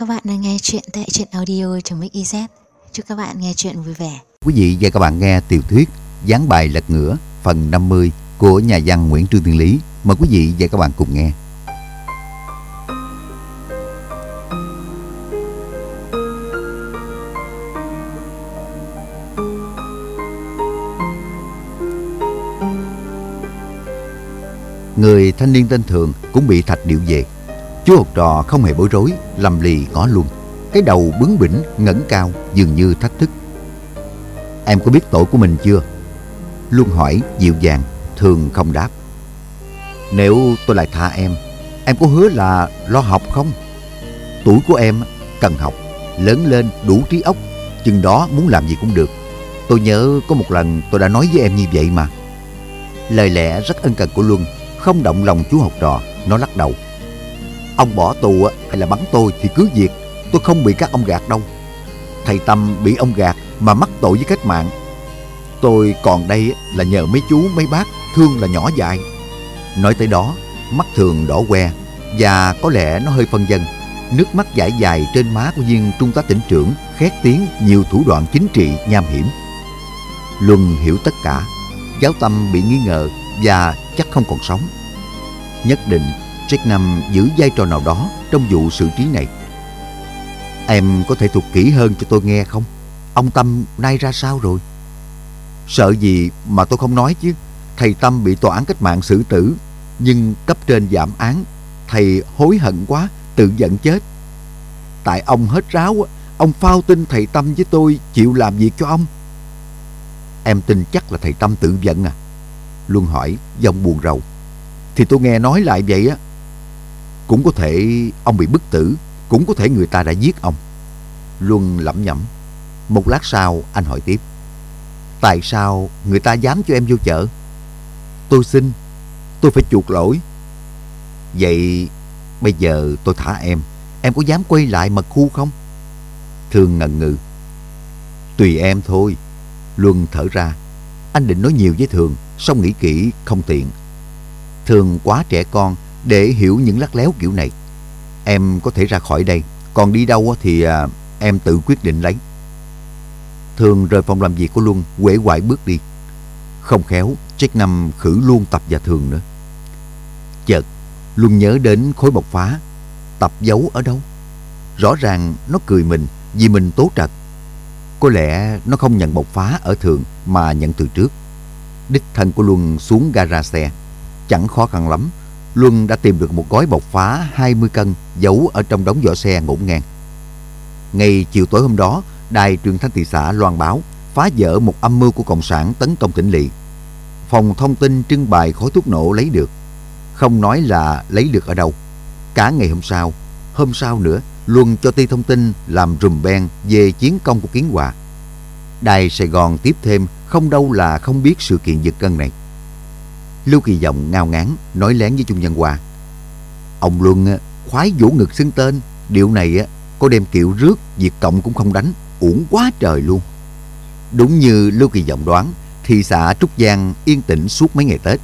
Các bạn đang nghe chuyện tại truyện audio.mix.iz Chúc các bạn nghe chuyện vui vẻ. Quý vị và các bạn nghe tiểu thuyết Gián bài lật ngửa, phần 50 của nhà văn Nguyễn Trương Tiên Lý. Mời quý vị và các bạn cùng nghe. Người thanh niên tên Thường cũng bị thạch điệu về. Chú học trò không hề bối rối, Lầm lì ngó luôn. Cái đầu bướng bỉnh, ngẩng cao, Dường như thách thức. Em có biết tội của mình chưa? Luôn hỏi, dịu dàng, Thường không đáp. Nếu tôi lại tha em Em có hứa là lo học không? Tuổi của em cần học, Lớn lên đủ trí óc, Chừng đó muốn làm gì cũng được. Tôi nhớ có một lần tôi đã nói với em như vậy mà. Lời lẽ rất ân cần của Luân, Không động lòng chú học trò Nó lắc đầu. Ông bỏ tù hay là bắn tôi thì cứ việc. Tôi không bị các ông gạt đâu. Thầy Tâm bị ông gạt mà mắc tội với cách mạng. Tôi còn đây là nhờ mấy chú, mấy bác Thương là nhỏ dại. Nói tới đó, Mắt thường đỏ que Và có lẽ nó hơi phân dân. Nước mắt dãi dài trên má của viên trung tá tỉnh trưởng Khét tiếng nhiều thủ đoạn chính trị nham hiểm. Luân hiểu tất cả, Giáo tâm bị nghi ngờ Và chắc không còn sống. Nhất định Jack Nam giữ vai trò nào đó Trong vụ xử trí này. Em có thể thuật kỹ hơn cho tôi nghe không? Ông Tâm nay ra sao rồi? Sợ gì mà tôi không nói chứ? Thầy Tâm bị tòa án cách mạng xử tử, Nhưng cấp trên giảm án. Thầy hối hận quá, Tự giận chết. Tại ông hết ráo Ông phao tin thầy Tâm với tôi Chịu làm việc cho ông. Em tin chắc là thầy Tâm tự giận à? Luân hỏi, giọng buồn rầu. Thì tôi nghe nói lại vậy á cũng có thể ông bị bức tử, Cũng có thể người ta đã giết ông. Luân lẩm nhẩm. Một lát sau, anh hỏi tiếp. Tại sao người ta dám cho em vô chợ? Tôi xin, Tôi phải chuộc lỗi. Vậy bây giờ tôi thả em. Em có dám quay lại mật khu không? Thương ngần ngừ. Tùy em thôi. Luân thở ra. Anh định nói nhiều với Thường Xong nghĩ kỹ không tiện. Thường quá trẻ con để hiểu những lắc léo kiểu này. Em có thể ra khỏi đây. Còn đi đâu thì à, em tự quyết định lấy. Thường rời phòng làm việc của Luân Quể quại bước đi. Không khéo, Jack Năm khử luôn tập và Thường nữa. Chợt, Luân nhớ đến khối bọc phá. Tập giấu ở đâu? Rõ ràng nó cười mình Vì mình tố trật Có lẽ nó không nhận bọc phá ở Thường Mà nhận từ trước. Đích thân của Luân xuống gara xe. Chẳng khó khăn lắm Luân đã tìm được một gói bọc phá 20 cân giấu ở trong đống vỏ xe ngổn ngang. Ngày chiều tối hôm đó, đài truyền thanh thị xã loan báo phá vỡ một âm mưu của Cộng sản tấn công tỉnh lỵ. Phòng thông tin trưng bày khối thuốc nổ lấy được. Không nói là lấy được ở đâu. Cả ngày hôm sau, hôm sau nữa, Luân cho ti thông tin làm rùm beng về chiến công của Kiến Hòa. Đài Sài Gòn tiếp thêm không đâu là không biết sự kiện giật cân này. Lưu Kỳ Vọng ngao ngán nói lén với Trung Nhân Hoa. Ông Luân khoái vũ ngực xưng tên, điều này có đem kiệu rước, diệt Cộng cũng không đánh, uổng quá trời luôn. Đúng như Lưu Kỳ Vọng đoán, thị xã Trúc Giang yên tĩnh suốt mấy ngày Tết.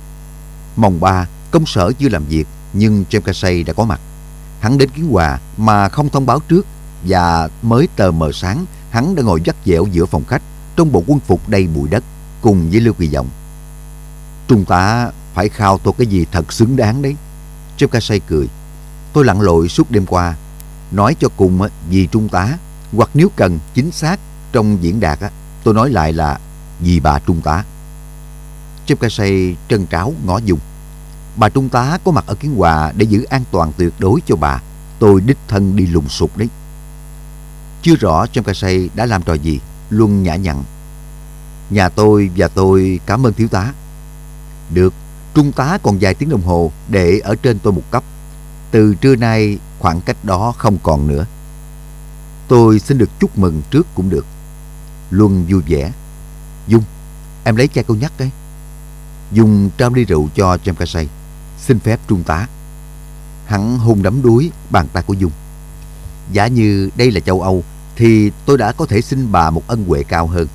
Mồng ba, công sở chưa làm việc, nhưng Trem Casey đã có mặt. Hắn đến Kiến Hòa mà không thông báo trước và mới tờ mờ sáng, hắn đã ngồi dắt dẻo giữa phòng khách trong bộ quân phục đầy bụi đất cùng với Lưu Kỳ Vọng. Trung tá phải khao tôi cái gì thật xứng đáng đấy. Chấp ca say cười. Tôi lặn lội suốt đêm qua. Nói cho cùng vì Trung tá. Hoặc nếu cần chính xác trong diễn đạt tôi nói lại là vì bà Trung tá. Chấp ca say trân tráo ngó dùng. Bà Trung tá có mặt ở Kiến Hòa để giữ an toàn tuyệt đối cho bà. Tôi đích thân đi lùng sục đấy. Chưa rõ chấp ca say đã làm trò gì. Luân nhã nhặn. Nhà tôi và tôi cảm ơn thiếu tá. Được, trung tá còn vài tiếng đồng hồ để ở trên tôi một cấp. Từ trưa nay khoảng cách đó không còn nữa. Tôi xin được chúc mừng trước cũng được. Luân vui vẻ. Dung, em lấy chai câu nhắc đấy. Dung trao ly rượu cho James Casey. Xin phép trung tá. Hắn hôn đắm đuối bàn tay của Dung. Giả như đây là châu Âu thì tôi đã có thể xin bà một ân huệ cao hơn.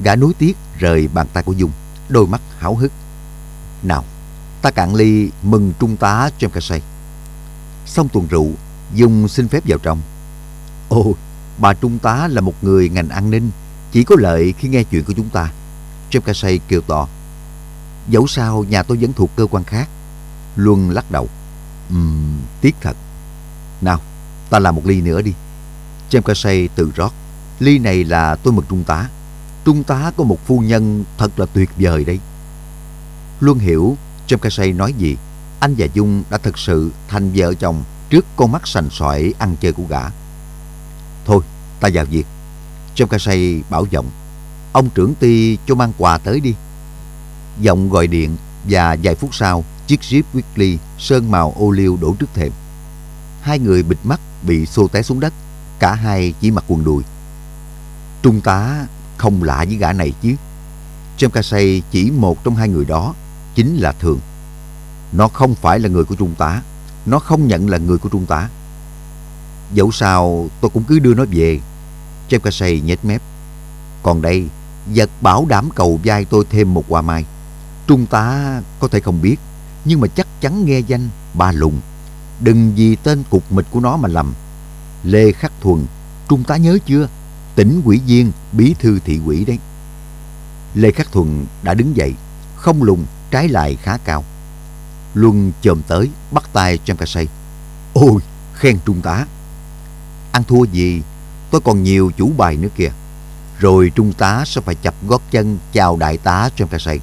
Gã núi tiếc rời bàn tay của Dung, đôi mắt háo hức. Nào, ta cạn ly mừng trung tá James Casey. Xong tuần rượu, Dung xin phép vào trong. Ồ, bà Trung tá là một người ngành an ninh, chỉ có lợi khi nghe chuyện của chúng ta. Jeff Casey kêu to. Dẫu sao nhà tôi vẫn thuộc cơ quan khác. Luân lắc đầu. Ừm, tiếc thật. Nào, ta làm một ly nữa đi. James Casey tự rót. Ly này là tôi mừng Trung tá. Trung tá có một phu nhân thật là tuyệt vời đấy. Luân hiểu Trâm Ca Say nói gì. Anh và Dung đã thực sự thành vợ chồng trước con mắt sành sỏi ăn chơi của gã. Thôi, ta vào việc. Trâm Ca Say bảo giọng. Ông trưởng ty cho mang quà tới đi. Giọng gọi điện và vài phút sau chiếc Jeep Weekly sơn màu ô liu đổ trước thềm. Hai người bịt mắt bị xô té xuống đất. Cả hai chỉ mặc quần đùi. Trung tá không lạ với gã này chứ. Trâm Ca Say chỉ một trong hai người đó chính là Thường. Nó không phải là người của Trung tá. Nó không nhận là người của Trung tá. Dẫu sao tôi cũng cứ đưa nó về. James Casey nhếch mép. Còn đây, vật bảo đảm cầu vai tôi thêm một hoa mai. Trung tá có thể không biết, nhưng mà chắc chắn nghe danh ba lùng. Đừng vì tên cục mịch của nó mà lầm. Lê Khắc Thuần, Trung tá nhớ chưa? Tỉnh quỷ viên, bí thư thị quỷ đấy. Lê Khắc Thuần đã đứng dậy, không lùng, trái lại khá cao. Luân chồm tới, bắt tay Trang cà Say. Ôi, khen Trung tá. Ăn thua gì, tôi còn nhiều chủ bài nữa kìa. Rồi Trung tá sẽ phải chập gót chân chào đại tá Trang cà Say.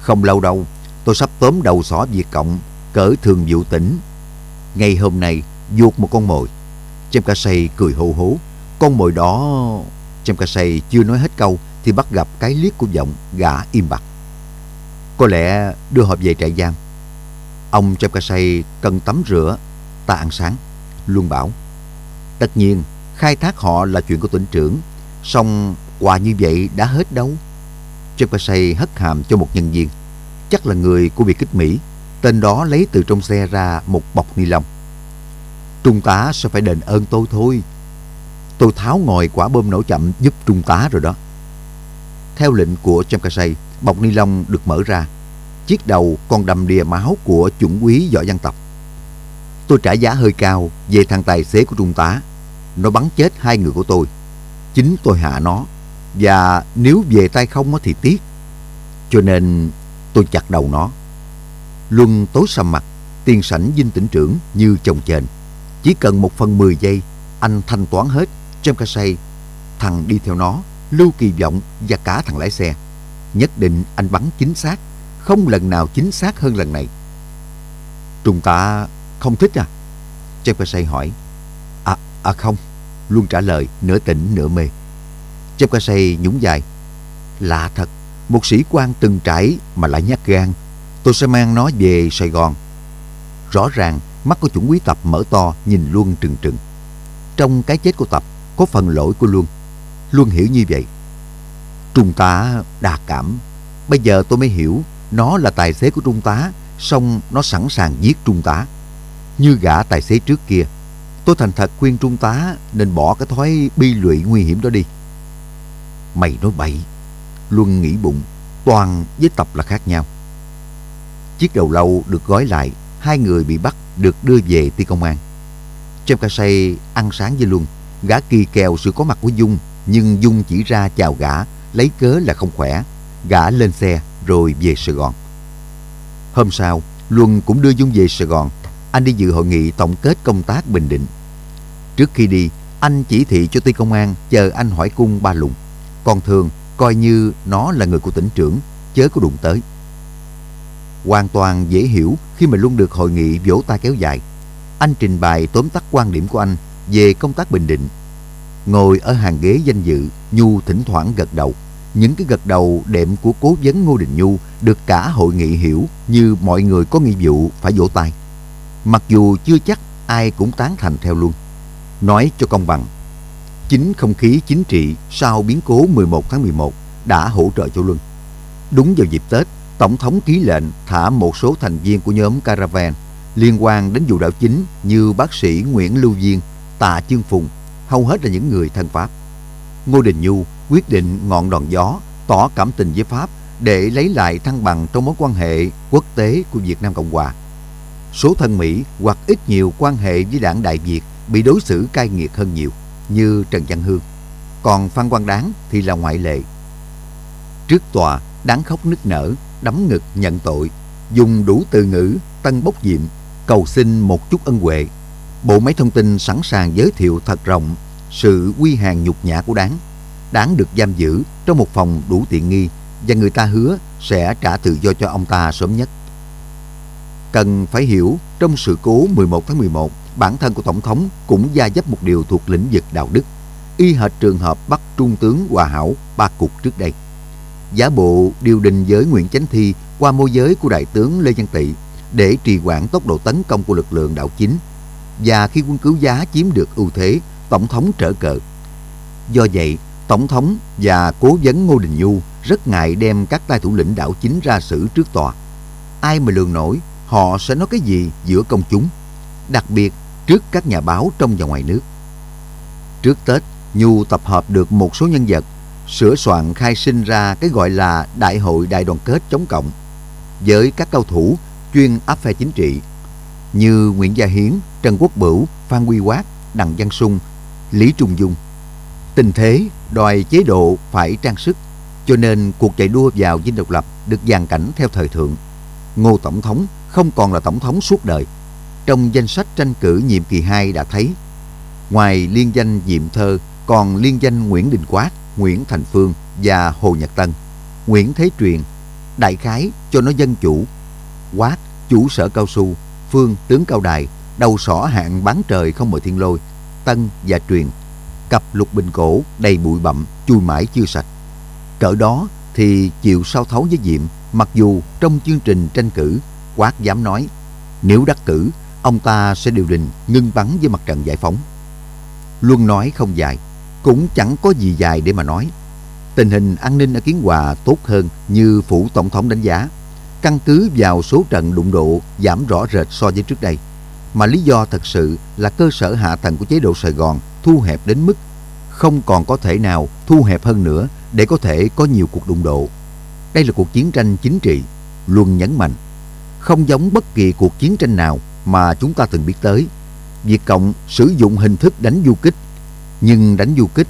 Không lâu đâu, tôi sắp tóm đầu xỏ Việt Cộng, cỡ thường vụ tỉnh. Ngay hôm nay, vuột một con mồi. Trang cà Say cười hô hố. Con mồi đó... Trang cà Say chưa nói hết câu thì bắt gặp cái liếc của giọng gã im bặt. Có lẽ đưa họ về trại giam. Ông Trang Ca Say cần tắm rửa, ta ăn sáng. Luân bảo. Tất nhiên, khai thác họ là chuyện của tỉnh trưởng. Xong quà như vậy đã hết đâu. Trang Ca Say hất hàm cho một nhân viên. Chắc là người của biệt kích Mỹ. Tên đó lấy từ trong xe ra một bọc ni lông. Trung tá sẽ phải đền ơn tôi thôi. Tôi tháo ngòi quả bơm nổ chậm giúp trung tá rồi đó. Theo lệnh của Chamkasay, bọc ni lông được mở ra. Chiếc đầu còn đầm đìa máu của chuẩn quý võ dân tộc. Tôi trả giá hơi cao về thằng tài xế của trung tá. Nó bắn chết hai người của tôi. Chính tôi hạ nó. Và nếu về tay không thì tiếc. Cho nên tôi chặt đầu nó. Luân tối sầm mặt, tiền sảnh dinh tỉnh trưởng như chồng chền. Chỉ cần một phần mười giây, anh thanh toán hết trong ca say. Thằng đi theo nó, Lưu Kỳ Vọng và cả thằng lái xe. Nhất định anh bắn chính xác, không lần nào chính xác hơn lần này. Trung tá không thích à? Jefferson say hỏi. À, à không, luôn trả lời nửa tỉnh nửa mê. Jefferson say nhún dài. Lạ thật, một sĩ quan từng trải mà lại nhát gan. Tôi sẽ mang nó về Sài Gòn. Rõ ràng Mắt của chuẩn quý tập mở to nhìn luôn trừng trừng. Trong cái chết của tập có phần lỗi của Luân. Luân hiểu như vậy. Trung tá đa cảm. Bây giờ tôi mới hiểu nó là tài xế của Trung tá, xong nó sẵn sàng giết Trung tá. Như gã tài xế trước kia. Tôi thành thật khuyên Trung tá nên bỏ cái thói bi lụy nguy hiểm đó đi. Mày nói bậy. Luân nghĩ bụng, toàn với tập là khác nhau. Chiếc đầu lâu được gói lại, hai người bị bắt được đưa về ti công an. Trem Ca Say ăn sáng với Luân, gã kỳ kèo sự có mặt của Dung, nhưng Dung chỉ ra chào gã, lấy cớ là không khỏe. Gã lên xe rồi về Sài Gòn. Hôm sau, Luân cũng đưa Dung về Sài Gòn. Anh đi dự hội nghị tổng kết công tác Bình Định. Trước khi đi, anh chỉ thị cho ti công an chờ anh hỏi cung ba lùng. Còn thường, coi như nó là người của tỉnh trưởng, chớ có đụng tới hoàn toàn dễ hiểu khi mà luân được hội nghị vỗ tay kéo dài. Anh trình bày tóm tắt quan điểm của anh về công tác bình định. Ngồi ở hàng ghế danh dự, Nhu thỉnh thoảng gật đầu. Những cái gật đầu đệm của cố vấn Ngô Đình Nhu được cả hội nghị hiểu như mọi người có nghĩa vụ phải vỗ tay. Mặc dù chưa chắc ai cũng tán thành theo luôn. Nói cho công bằng, chính không khí chính trị sau biến cố 11 tháng 11 đã hỗ trợ cho Luân. Đúng vào dịp Tết, Tổng thống ký lệnh thả một số thành viên của nhóm Caravan liên quan đến vụ đảo chính như bác sĩ Nguyễn Lưu Viên, Tạ Chương Phùng, hầu hết là những người thân Pháp. Ngô Đình Nhu quyết định ngọn đòn gió, tỏ cảm tình với Pháp để lấy lại thăng bằng trong mối quan hệ quốc tế của Việt Nam Cộng Hòa. Số thân Mỹ hoặc ít nhiều quan hệ với đảng Đại Việt bị đối xử cay nghiệt hơn nhiều. như Trần Văn Hương. Còn Phan Quang Đáng thì là ngoại lệ. Trước tòa, Đáng khóc nức nở, đấm ngực nhận tội, dùng đủ từ ngữ, tân bốc diệm, cầu xin một chút ân huệ. Bộ máy thông tin sẵn sàng giới thiệu thật rộng sự quy hàng nhục nhã của Đáng. Đáng được giam giữ trong một phòng đủ tiện nghi và người ta hứa sẽ trả tự do cho ông ta sớm nhất. Cần phải hiểu trong sự cố 11 tháng 11, bản thân của Tổng thống cũng gia dấp một điều thuộc lĩnh vực đạo đức, y hệt trường hợp bắt Trung tướng Hòa Hảo ba cục trước đây. Giả bộ điều đình với Nguyễn Chánh Thi qua môi giới của Đại tướng Lê Văn Tị để trì hoãn tốc độ tấn công của lực lượng đảo chính. Và khi quân cứu giá chiếm được ưu thế, Tổng thống trở cờ. Do vậy, Tổng thống và cố vấn Ngô Đình Du rất ngại đem các tay thủ lĩnh đảo chính ra xử trước tòa. Ai mà lường nổi họ sẽ nói cái gì giữa công chúng, đặc biệt trước các nhà báo trong và ngoài nước. Trước Tết, Nhu tập hợp được một số nhân vật, sửa soạn khai sinh ra cái gọi là Đại hội Đại đoàn kết chống cộng, với các cao thủ chuyên áp phe chính trị như Nguyễn Gia Hiến, Trần Quốc Bửu, Phan Quy Quát, Đặng Văn Sung, Lý Trung Dung. Tình thế đòi chế độ phải trang sức, cho nên cuộc chạy đua vào dinh độc lập được dàn cảnh theo thời thượng. Ngô Tổng thống không còn là Tổng thống suốt đời. Trong danh sách tranh cử nhiệm kỳ 2 đã thấy, ngoài liên danh Diệm Thơ còn liên danh Nguyễn Đình Quát, Nguyễn Thành Phương và Hồ Nhật Tân, Nguyễn Thế Truyền, đại khái cho nó dân chủ, Quát, chủ sở cao su, Phương, tướng cao đài, đầu sỏ hạng bán trời không mời thiên lôi, Tân và Truyền, cặp lục bình cổ đầy bụi bặm, chui mãi chưa sạch. Cỡ đó thì chịu sao thấu với Diệm, mặc dù trong chương trình tranh cử, Quát dám nói, nếu đắc cử, ông ta sẽ điều đình ngưng bắn với mặt trận giải phóng. Luân nói không dài, cũng chẳng có gì dài để mà nói. Tình hình an ninh ở Kiến Hòa tốt hơn như phủ tổng thống đánh giá, căn cứ vào số trận đụng độ giảm rõ rệt so với trước đây. Mà lý do thật sự là cơ sở hạ tầng của chế độ Sài Gòn thu hẹp đến mức không còn có thể nào thu hẹp hơn nữa để có thể có nhiều cuộc đụng độ. Đây là cuộc chiến tranh chính trị, Luân nhấn mạnh. Không giống bất kỳ cuộc chiến tranh nào mà chúng ta từng biết tới. Việt Cộng sử dụng hình thức đánh du kích, nhưng đánh du kích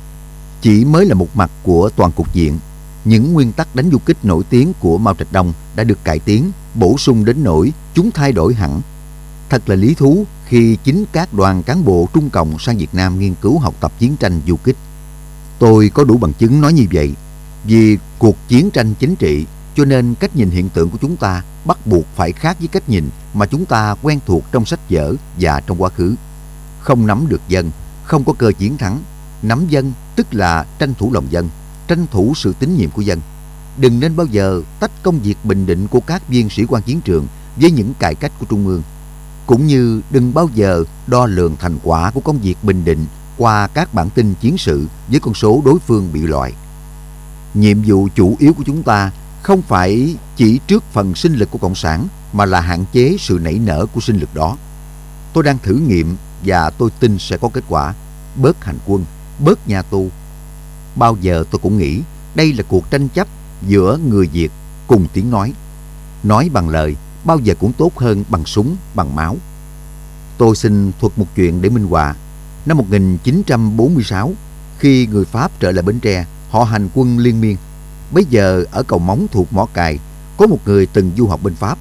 chỉ mới là một mặt của toàn cục diện. Những nguyên tắc đánh du kích nổi tiếng của Mao Trạch Đông đã được cải tiến, bổ sung đến nỗi chúng thay đổi hẳn. Thật là lý thú khi chính các đoàn cán bộ Trung Cộng sang Việt Nam nghiên cứu học tập chiến tranh du kích. Tôi có đủ bằng chứng nói như vậy. Vì cuộc chiến tranh chính trị cho nên cách nhìn hiện tượng của chúng ta bắt buộc phải khác với cách nhìn mà chúng ta quen thuộc trong sách vở và trong quá khứ. Không nắm được dân, không có cơ chiến thắng. Nắm dân tức là tranh thủ lòng dân, tranh thủ sự tín nhiệm của dân. Đừng nên bao giờ tách công việc bình định của các viên sĩ quan chiến trường với những cải cách của Trung ương. Cũng như đừng bao giờ đo lường thành quả của công việc bình định qua các bản tin chiến sự với con số đối phương bị loại. Nhiệm vụ chủ yếu của chúng ta không phải chỉ trước phần sinh lực của Cộng sản mà là hạn chế sự nảy nở của sinh lực đó. Tôi đang thử nghiệm và tôi tin sẽ có kết quả. Bớt hành quân, bớt nhà tù. Bao giờ tôi cũng nghĩ đây là cuộc tranh chấp giữa người Việt cùng tiếng nói. Nói bằng lời bao giờ cũng tốt hơn bằng súng, bằng máu. Tôi xin thuật một chuyện để minh họa. Năm 1946, khi người Pháp trở lại Bến Tre, họ hành quân liên miên. Bây giờ ở cầu Móng thuộc Mỏ Cài, có một người từng du học bên Pháp,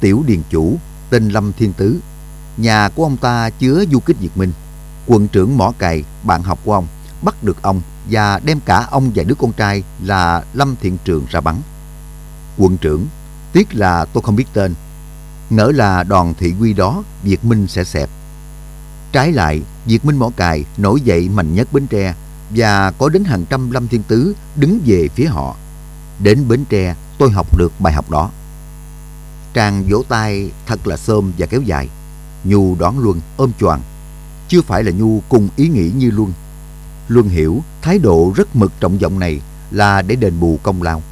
tiểu điền chủ, tên Lâm Thiên Tứ. Nhà của ông ta chứa du kích Việt Minh. Quận trưởng Mỏ Cài, bạn học của ông, bắt được ông và đem cả ông và đứa con trai là Lâm Thiện Trường ra bắn. Quận trưởng, tiếc là tôi không biết tên. Ngỡ là đoàn thị quy đó Việt Minh sẽ xẹp. Trái lại, Việt Minh Mỏ Cài nổi dậy mạnh nhất Bến Tre và có đến hàng trăm Lâm Thiên Tứ đứng về phía họ. Đến Bến Tre, tôi học được bài học đó. Tràng vỗ tay thật là xôm và kéo dài. Nhu đón Luân ôm choàng. Chưa phải là Nhu cùng ý nghĩ như Luân. Luân hiểu thái độ rất mực trọng vọng này là để đền bù công lao.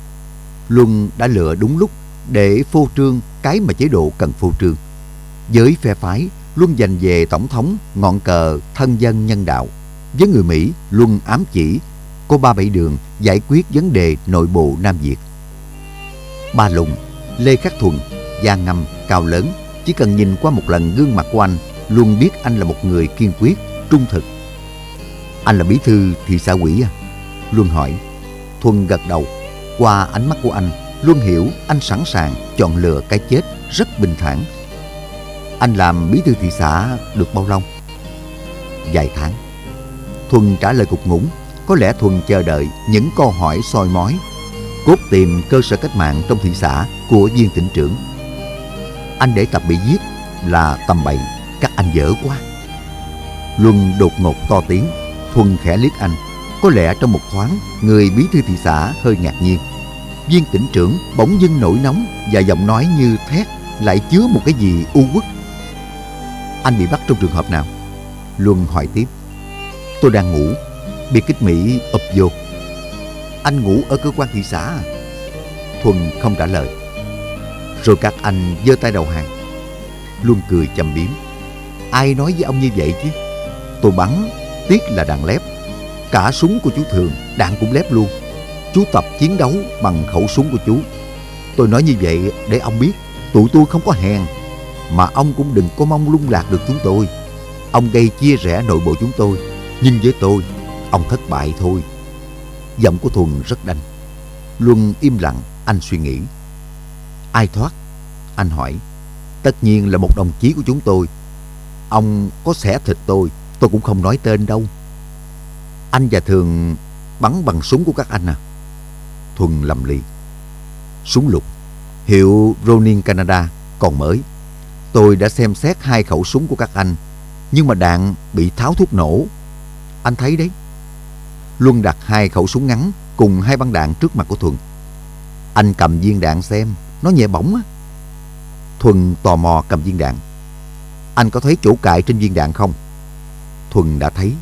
Luân đã lựa đúng lúc để phô trương cái mà chế độ cần phô trương. Với phe phái, luôn dành về Tổng thống ngọn cờ thân dân nhân đạo. Với người Mỹ, luôn ám chỉ có ba bảy đường giải quyết vấn đề nội bộ Nam Việt. Ba Lùng, Lê Khắc Thuần, da Ngâm, Cao Lớn, chỉ cần nhìn qua một lần gương mặt của anh, luôn biết anh là một người kiên quyết, trung thực. Anh là bí thư thị xã quỷ à? Luân hỏi. Thuần gật đầu. Qua ánh mắt của anh, Luân hiểu anh sẵn sàng chọn lựa cái chết rất bình thản. Anh làm bí thư thị xã được bao lâu? Vài tháng. Thuần trả lời cục ngủng. Có lẽ Thuần chờ đợi những câu hỏi soi mói. Cốt tìm cơ sở cách mạng trong thị xã của viên tỉnh trưởng. Anh để tập bị giết là tầm bậy, các anh dở quá. Luân đột ngột to tiếng, Thuần khẽ liếc anh. Có lẽ trong một thoáng, người bí thư thị xã hơi ngạc nhiên. Viên tỉnh trưởng bỗng dưng nổi nóng và giọng nói như thét lại chứa một cái gì u uất. Anh bị bắt trong trường hợp nào? Luân hỏi tiếp. Tôi đang ngủ, biệt kích Mỹ ập vô. Anh ngủ ở cơ quan thị xã à? Thuần không trả lời. Rồi các anh giơ tay đầu hàng. Luân cười chầm biếm. Ai nói với ông như vậy chứ? Tôi bắn, tiếc là đạn lép. Cả súng của chú Thường, đạn cũng lép luôn. Chú tập chiến đấu bằng khẩu súng của chú. Tôi nói như vậy để ông biết tụi tôi không có hèn. Mà ông cũng đừng có mong lung lạc được chúng tôi. Ông gây chia rẽ nội bộ chúng tôi. Nhưng với tôi, ông thất bại thôi. Giọng của Thuần rất đanh. Luân im lặng, anh suy nghĩ. Ai thoát? Anh hỏi. Tất nhiên là một đồng chí của chúng tôi. Ông có xẻ thịt tôi, tôi cũng không nói tên đâu. Anh và Thường bắn bằng súng của các anh à? Thuần lầm lì. Súng lục, hiệu Ronin Canada, còn mới. Tôi đã xem xét hai khẩu súng của các anh, nhưng mà đạn bị tháo thuốc nổ. Anh thấy đấy. Luân đặt hai khẩu súng ngắn cùng hai băng đạn trước mặt của Thuần. Anh cầm viên đạn xem, nó nhẹ bỏng á. Thuần tò mò cầm viên đạn. Anh có thấy chỗ cài trên viên đạn không? Thuần đã thấy.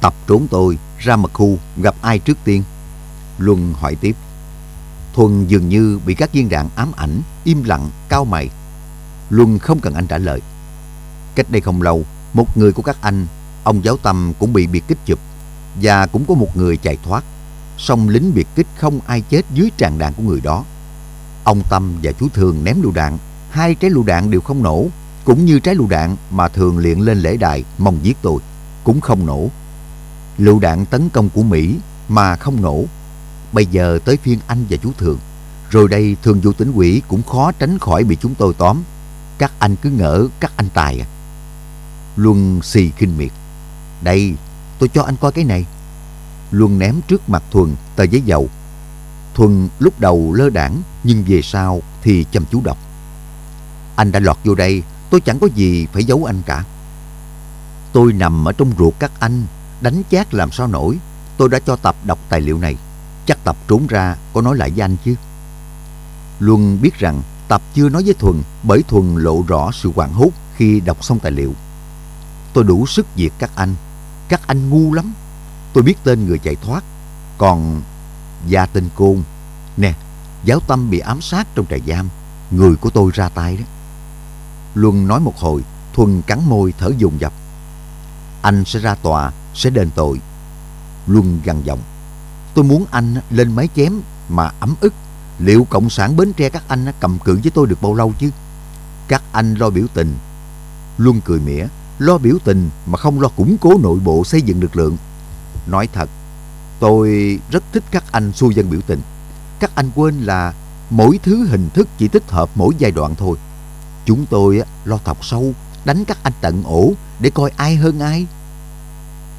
Tập trốn tôi ra mật khu gặp ai trước tiên? Luân hỏi tiếp. Thuần dường như bị các viên đạn ám ảnh, im lặng, cao mày. Luân không cần anh trả lời. Cách đây không lâu, một người của các anh, ông giáo tâm cũng bị biệt kích chụp và cũng có một người chạy thoát. Song lính biệt kích không ai chết dưới tràn đạn của người đó. Ông Tâm và chú Thường ném lựu đạn, hai trái lựu đạn đều không nổ, cũng như trái lựu đạn mà Thường luyện lên lễ đài mong giết tôi, cũng không nổ. Lựu đạn tấn công của Mỹ mà không nổ. Bây giờ tới phiên anh và chú Thường. Rồi đây thường vụ tỉnh quỷ cũng khó tránh khỏi bị chúng tôi tóm. Các anh cứ ngỡ các anh tài à. Luân xì kinh miệt. Đây, tôi cho anh coi cái này. Luân ném trước mặt Thuần tờ giấy dầu. Thuần lúc đầu lơ đảng nhưng về sau thì chăm chú đọc. Anh đã lọt vô đây, tôi chẳng có gì phải giấu anh cả. Tôi nằm ở trong ruột các anh, đánh chát làm sao nổi. Tôi đã cho Tập đọc tài liệu này. Chắc Tập trốn ra có nói lại với anh chứ. Luân biết rằng Tập chưa nói với Thuần bởi Thuần lộ rõ sự hoảng hốt khi đọc xong tài liệu. Tôi đủ sức diệt các anh. Các anh ngu lắm. Tôi biết tên người chạy thoát. Còn Gia Tinh Côn, nè, giáo tâm bị ám sát trong trại giam. Người của tôi ra tay đó. Luân nói một hồi, Thuần cắn môi thở dồn dập. Anh sẽ ra tòa, sẽ đền tội. Luân gằn giọng. Tôi muốn anh lên máy chém mà ấm ức. Liệu Cộng sản Bến Tre các anh cầm cự với tôi được bao lâu chứ? Các anh lo biểu tình. Luân cười mỉa, lo biểu tình mà không lo củng cố nội bộ xây dựng lực lượng. Nói thật, tôi rất thích các anh xua dân biểu tình. Các anh quên là mỗi thứ hình thức chỉ thích hợp mỗi giai đoạn thôi. Chúng tôi lo thọc sâu, đánh các anh tận ổ để coi ai hơn ai.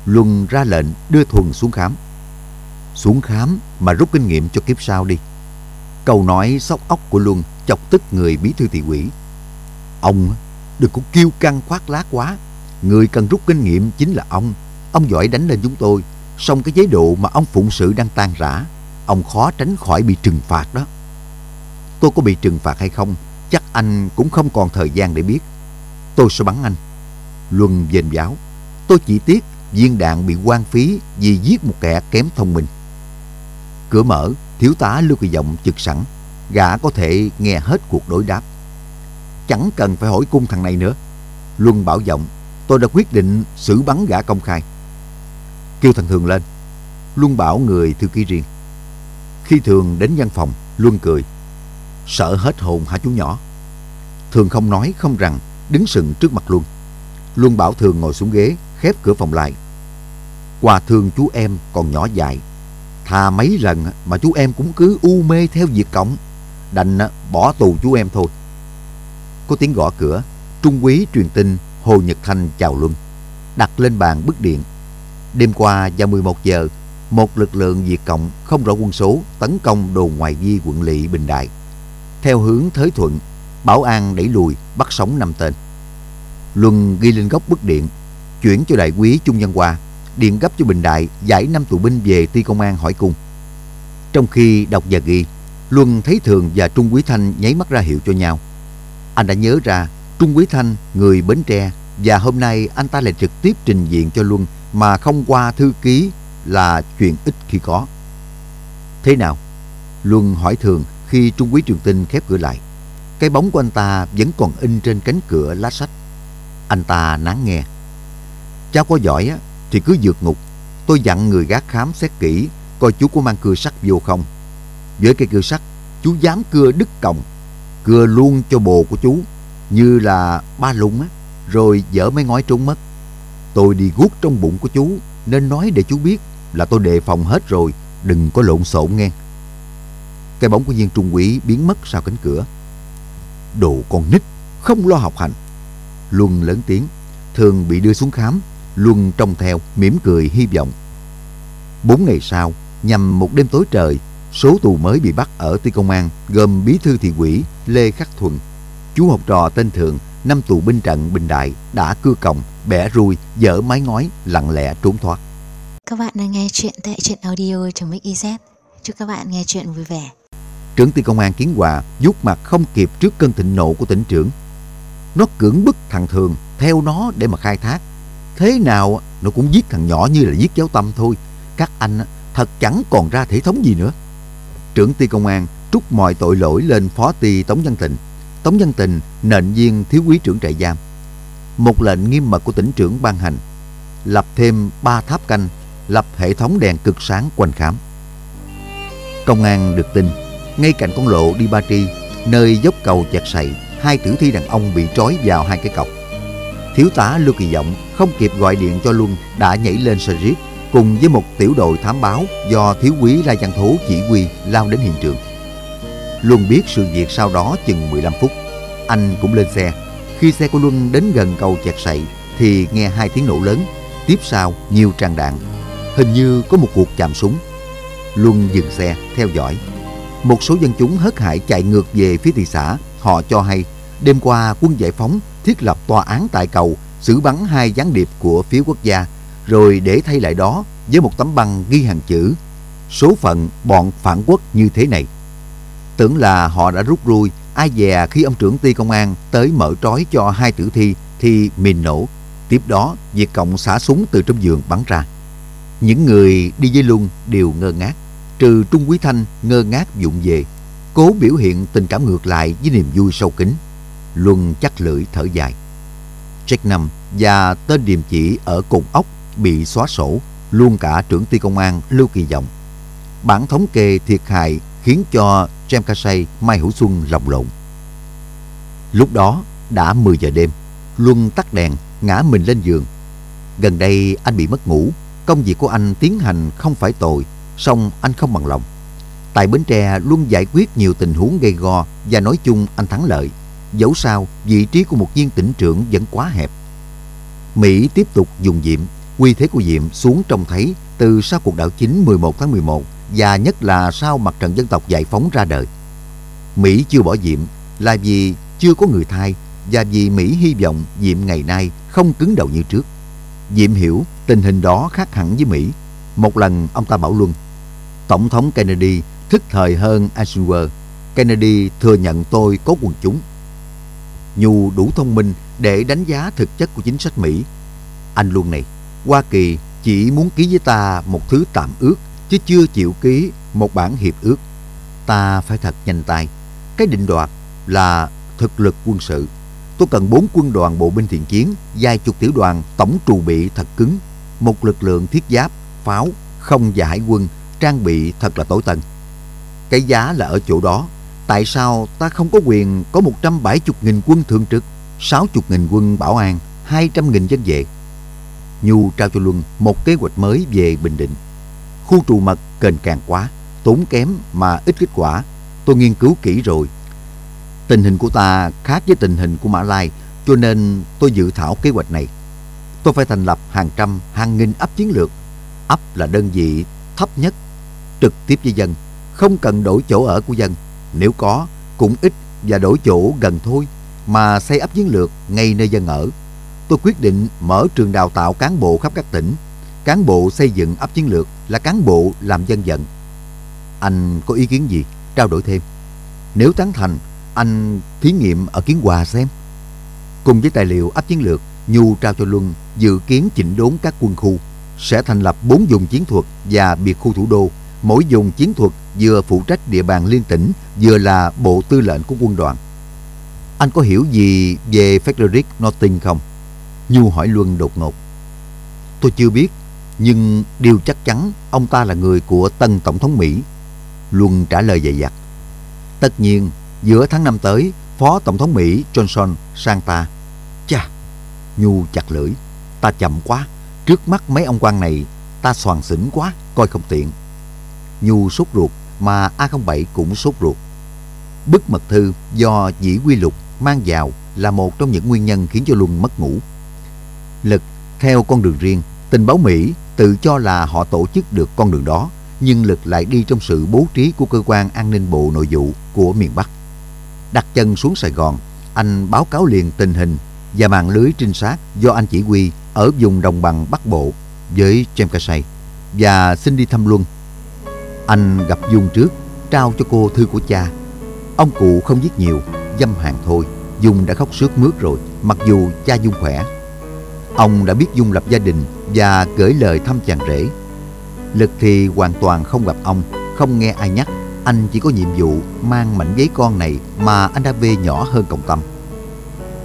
Luân ra lệnh đưa Thuần xuống khám. Xuống khám mà rút kinh nghiệm cho kiếp sau đi. Câu nói sóc óc của Luân chọc tức người bí thư thị quỷ. Ông đừng có kiêu căng khoác lác quá. Người cần rút kinh nghiệm chính là ông. Ông giỏi đánh lên chúng tôi. Xong cái chế độ mà ông phụng sự đang tan rã. Ông khó tránh khỏi bị trừng phạt đó. Tôi có bị trừng phạt hay không, chắc anh cũng không còn thời gian để biết. Tôi sẽ bắn anh. Luân dền giáo. Tôi chỉ tiếc viên đạn bị quan phí vì giết một kẻ kém thông minh. Cửa mở, thiếu tá Lưu Kỳ Vọng trực sẵn. Gã có thể nghe hết cuộc đối đáp. Chẳng cần phải hỏi cung thằng này nữa. Luân bảo giọng, tôi đã quyết định xử bắn gã công khai. Kêu thằng Thường lên. Luân bảo người thư ký riêng. Khi Thường đến văn phòng, Luân cười. Sợ hết hồn hả chú nhỏ? Thường không nói không rằng, đứng sừng trước mặt Luân. Luân bảo Thường ngồi xuống ghế, khép cửa phòng lại. quà thương chú em còn nhỏ dại. Thà mấy lần mà chú em cũng cứ u mê theo việc Cộng. Đành à, bỏ tù chú em thôi. Có tiếng gõ cửa. Trung quý truyền tin Hồ Nhật Thanh chào Luân. Đặt lên bàn bức điện. Đêm qua vào 11 giờ, một lực lượng Việt Cộng không rõ quân số tấn công đồn ngoại vi quận lỵ Bình Đại. Theo hướng Thới Thuận, Bảo An đẩy lùi bắt sống năm tên. Luân ghi lên góc bức điện, chuyển cho đại quý Trung nhân Hoa, điện gấp cho Bình Đại giải năm tù binh về ti công an hỏi cung. Trong khi đọc và ghi, Luân thấy Thường và Trung Quý Thanh nháy mắt ra hiệu cho nhau. Anh đã nhớ ra Trung Quý Thanh, người Bến Tre, và hôm nay anh ta lại trực tiếp trình diện cho Luân mà không qua thư ký là chuyện ít khi có. Thế nào? Luân hỏi Thường khi Trung Quý Trường Tinh khép cửa lại. Cái bóng của anh ta vẫn còn in trên cánh cửa lá sách. Anh ta nán nghe. Cháu có giỏi á, thì cứ vượt ngục. Tôi dặn người gác khám xét kỹ coi chú có mang cưa sắt vô không. Với cây cưa sắt, chú dám cưa đứt còng. Cưa luôn cho bồ của chú, như là ba lùng á, rồi dở mấy ngói trốn mất. Tôi đi guốc trong bụng của chú, nên nói để chú biết là tôi đề phòng hết rồi, đừng có lộn xộn nghe. Cái bóng của viên trung quỷ biến mất sau cánh cửa. Đồ con nít, không lo học hành. Luân lớn tiếng, thường bị đưa xuống khám. Luân trông theo, mỉm cười hy vọng. Bốn ngày sau, nhằm một đêm tối trời, số tù mới bị bắt ở ty công an gồm bí thư thị quỷ Lê Khắc Thuần, chú học trò tên Thượng, năm tù binh trận Bình Đại đã cưa còng, bẻ rui, dở mái ngói, lặng lẽ trốn thoát. Các bạn đang nghe chuyện tại truyện audio.mix.iz. Chúc các bạn nghe chuyện vui vẻ. Trưởng ty công an Kiến Hòa vuốt mặt không kịp trước cơn thịnh nộ của tỉnh trưởng. Nó cưỡng bức thằng Thường theo nó để mà khai thác. Thế nào nó cũng giết thằng nhỏ như là giết cháu Tâm thôi. Các anh thật chẳng còn ra thể thống gì nữa. Trưởng ty công an trút mọi tội lỗi lên phó ty Tống Văn tình Tống Văn tình nện viên thiếu quý trưởng trại giam. Một lệnh nghiêm mật của tỉnh trưởng ban hành. Lập thêm ba tháp canh, lập hệ thống đèn cực sáng quanh khám. Công an được tin, ngay cạnh con lộ đi Ba Tri, nơi dốc cầu chặt sậy, hai tử thi đàn ông bị trói vào hai cái cọc. Thiếu tá Lưu Kỳ Vọng không kịp gọi điện cho Luân, đã nhảy lên xe riết, cùng với một tiểu đội thám báo do thiếu quý La Văn Thố chỉ huy lao đến hiện trường. Luân biết sự việc sau đó chừng 15 phút. Anh cũng lên xe. Khi xe của Luân đến gần cầu chặt sậy, thì nghe hai tiếng nổ lớn. Tiếp sau, nhiều tràn đạn. Hình như có một cuộc chạm súng. Luân dừng xe, theo dõi. Một số dân chúng hớt hải chạy ngược về phía thị xã. Họ cho hay, đêm qua quân giải phóng thiết lập tòa án tại cầu xử bắn hai gián điệp của phía quốc gia rồi để thay lại đó với một tấm băng ghi hàng chữ số phận bọn phản quốc như thế này. Tưởng là họ đã rút lui, ai dè khi ông trưởng ty công an tới mở trói cho hai tử thi thì mìn nổ. Tiếp đó, Việt Cộng xả súng từ trong giường bắn ra. Những người đi với Luân đều ngơ ngác, trừ Trung Quý Thanh ngơ ngác dụng về, cố biểu hiện tình cảm ngược lại với niềm vui sâu kín. Luân chắc lưỡi thở dài. Jack năm và tên điềm chỉ ở cùng ốc bị xóa sổ, luôn cả trưởng ty công an Lưu Kỳ Vọng. Bản thống kê thiệt hại khiến cho Jem Kasey Mai Hữu Xuân lồng lộn. Lúc đó đã 10 giờ đêm, Luân tắt đèn, ngã mình lên giường. Gần đây anh bị mất ngủ, công việc của anh tiến hành không phải tồi, song anh không bằng lòng. Tại Bến Tre luôn giải quyết nhiều tình huống gây go và nói chung anh thắng lợi. Dẫu sao, vị trí của một viên tỉnh trưởng vẫn quá hẹp. Mỹ tiếp tục dùng diệm, quy thế của diệm xuống trông thấy từ sau cuộc đảo chính 11 tháng 11 và nhất là sau mặt trận dân tộc giải phóng ra đời. Mỹ chưa bỏ diệm là vì chưa có người thay và vì Mỹ hy vọng diệm ngày nay không cứng đầu như trước. Diệm hiểu tình hình đó khác hẳn với Mỹ. Một lần ông ta bảo Luân, Tổng thống Kennedy thức thời hơn Eisenhower. Kennedy thừa nhận tôi có quần chúng. Nhu đủ thông minh để đánh giá thực chất của chính sách Mỹ. Anh luôn này, Hoa Kỳ chỉ muốn ký với ta một thứ tạm ước chứ chưa chịu ký một bản hiệp ước. Ta phải thật nhanh tay. Cái định đoạt là thực lực quân sự. Tôi cần bốn quân đoàn bộ binh thiện chiến, vài chục tiểu đoàn tổng trù bị thật cứng, một lực lượng thiết giáp, pháo, không và hải quân trang bị thật là tối tân. Cái giá là ở chỗ đó. Tại sao ta không có quyền có 170.000 quân thường trực, 60.000 quân bảo an, 200.000 dân vệ? Nhu trao cho Luân một kế hoạch mới về Bình Định. Khu trù mật cần càng quá, tốn kém mà ít kết quả. Tôi nghiên cứu kỹ rồi. Tình hình của ta khác với tình hình của Mã Lai, cho nên tôi dự thảo kế hoạch này. Tôi phải thành lập hàng trăm, hàng nghìn ấp chiến lược. Ấp là đơn vị thấp nhất, trực tiếp với dân, không cần đổi chỗ ở của dân. Nếu có, cũng ít và đổi chỗ gần thôi, mà xây ấp chiến lược ngay nơi dân ở. Tôi quyết định mở trường đào tạo cán bộ khắp các tỉnh. Cán bộ xây dựng ấp chiến lược là cán bộ làm dân vận. Anh có ý kiến gì? Trao đổi thêm. Nếu tán thành, anh thí nghiệm ở Kiến Hòa xem. Cùng với tài liệu ấp chiến lược, Nhu trao cho Luân dự kiến chỉnh đốn các quân khu sẽ thành lập 4 vùng chiến thuật và biệt khu thủ đô. Mỗi vùng chiến thuật vừa phụ trách địa bàn liên tỉnh, vừa là bộ tư lệnh của quân đoàn. Anh có hiểu gì về Frederick Norton không? Nhu hỏi Luân đột ngột. Tôi chưa biết, nhưng điều chắc chắn ông ta là người của tân Tổng thống Mỹ. Luân trả lời dày dặt. Tất nhiên, giữa tháng năm tới, Phó Tổng thống Mỹ Johnson sang ta. Chà, Nhu chặt lưỡi. Ta chậm quá. Trước mắt mấy ông quan này, ta soàn xỉn quá, coi không tiện. Nhu sốt ruột, mà A07 cũng sốt ruột. Bức mật thư do Dĩ Quy Lục mang vào là một trong những nguyên nhân khiến cho Luân mất ngủ. Lực theo con đường riêng, tình báo Mỹ tự cho là họ tổ chức được con đường đó, nhưng Lực lại đi trong sự bố trí của cơ quan an ninh bộ nội vụ của miền Bắc. Đặt chân xuống Sài Gòn, anh báo cáo liền tình hình và mạng lưới trinh sát do anh chỉ huy ở vùng đồng bằng Bắc Bộ với James và xin đi thăm Luân. Anh gặp Dung trước, trao cho cô thư của cha. Ông cụ không viết nhiều, dâm hàng thôi. Dung đã khóc sướt mướt rồi, mặc dù cha Dung khỏe. Ông đã biết Dung lập gia đình và gửi lời thăm chàng rể. Lực thì hoàn toàn không gặp ông, không nghe ai nhắc. Anh chỉ có nhiệm vụ mang mảnh giấy con này mà anh đã về nhỏ hơn cộng tâm.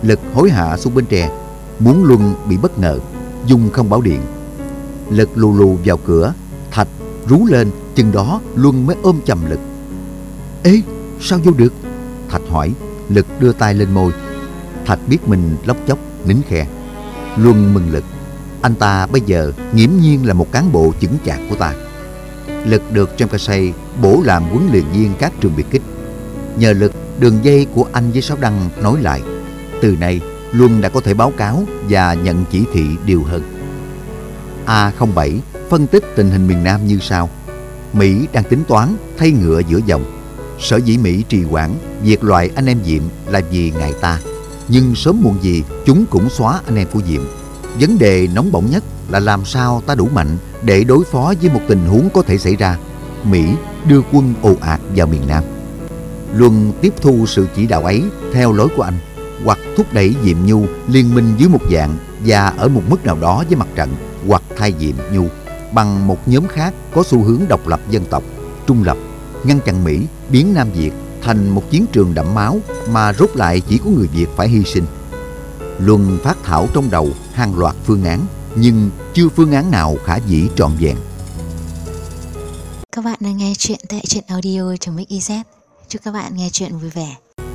Lực hối hạ xuống bên tre, muốn Luân bị bất ngờ. Dung không báo điện. Lực lù lù vào cửa, Thạch rú lên, chừng đó Luân mới ôm chầm Lực. Ê, sao vô được? Thạch hỏi, Lực đưa tay lên môi. Thạch biết mình lóc chóc, nín khe. Luân mừng Lực. Anh ta bây giờ nghiễm nhiên là một cán bộ chứng chạc của ta. Lực được Tremkasay bổ làm huấn luyện viên các trường biệt kích. Nhờ Lực, đường dây của anh với Sáu Đăng nối lại. Từ nay, Luân đã có thể báo cáo và nhận chỉ thị điều hơn. A07 phân tích tình hình miền Nam như sau. Mỹ đang tính toán thay ngựa giữa dòng. Sở dĩ Mỹ trì hoãn việc loại anh em Diệm là vì ngài ta. Nhưng sớm muộn gì, chúng cũng xóa anh em của Diệm. Vấn đề nóng bỏng nhất là làm sao ta đủ mạnh để đối phó với một tình huống có thể xảy ra. Mỹ đưa quân ồ ạt vào miền Nam. Luân tiếp thu sự chỉ đạo ấy theo lối của anh, hoặc thúc đẩy Diệm Nhu liên minh dưới một dạng và ở một mức nào đó với mặt trận, hoặc thay Diệm Nhu bằng một nhóm khác có xu hướng độc lập dân tộc, trung lập, ngăn chặn Mỹ biến Nam Việt thành một chiến trường đẫm máu mà rốt lại chỉ có người Việt phải hy sinh. Luân phát thảo trong đầu hàng loạt phương án nhưng chưa phương án nào khả dĩ trọn vẹn. Các bạn đang nghe chuyện tại truyện audio.xyz. Chúc các bạn nghe chuyện vui vẻ.